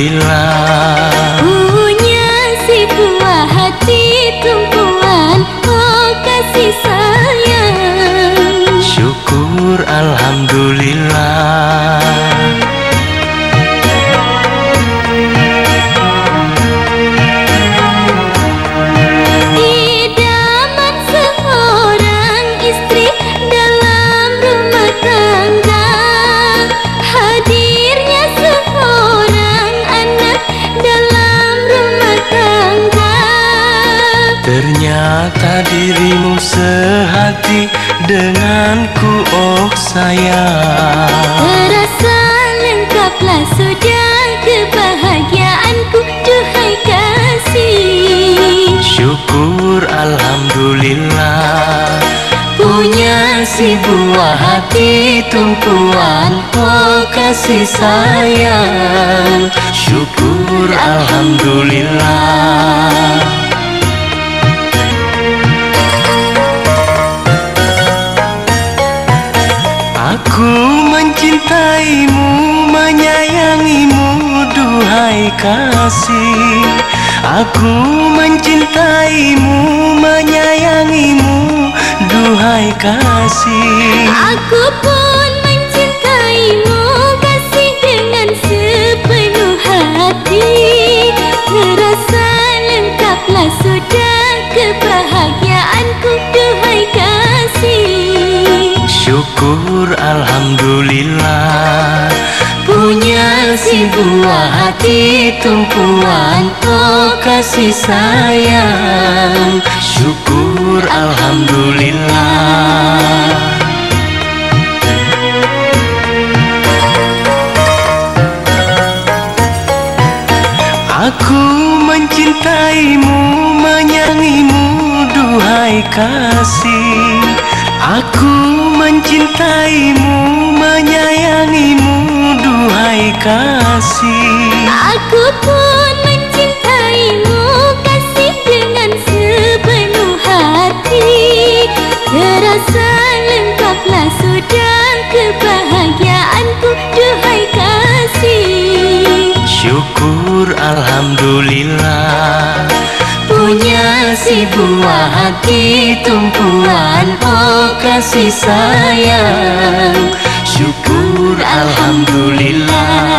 Syukur Alhamdulillah Ternyata dirimu sehati denganku oh sayang. Terasa lengkaplah sudah kebahagiaanku Duhai kasih. Syukur Alhamdulillah. Punya si buah hati tumpuan Oh kasih sayang. Syukur Alhamdulillah Aku mencintaimu, menyayangimu, duhai kasih. Aku mencintaimu, menyayangimu, duhai kasih. Aku pun mencintaimu Kasih dengan sepenuh hati Terasa lengkaplah sudah kebahagiaanku Syukur Alhamdulillah. Punya si buah hati tumpuan Oh kasih sayang. Syukur Alhamdulillah. Aku mencintaimu, menyayangimu, duhai kasih. Aku mencintaimu, menyayangimu, duhai kasih. Aku pun mencintaimu Kasih dengan sepenuh hati. Terasa lengkaplah sudah kebahagiaanku Duhai kasih. Syukur Alhamdulillah Punya si buah hati tumpuan Oh kasih sayang. Syukur Alhamdulillah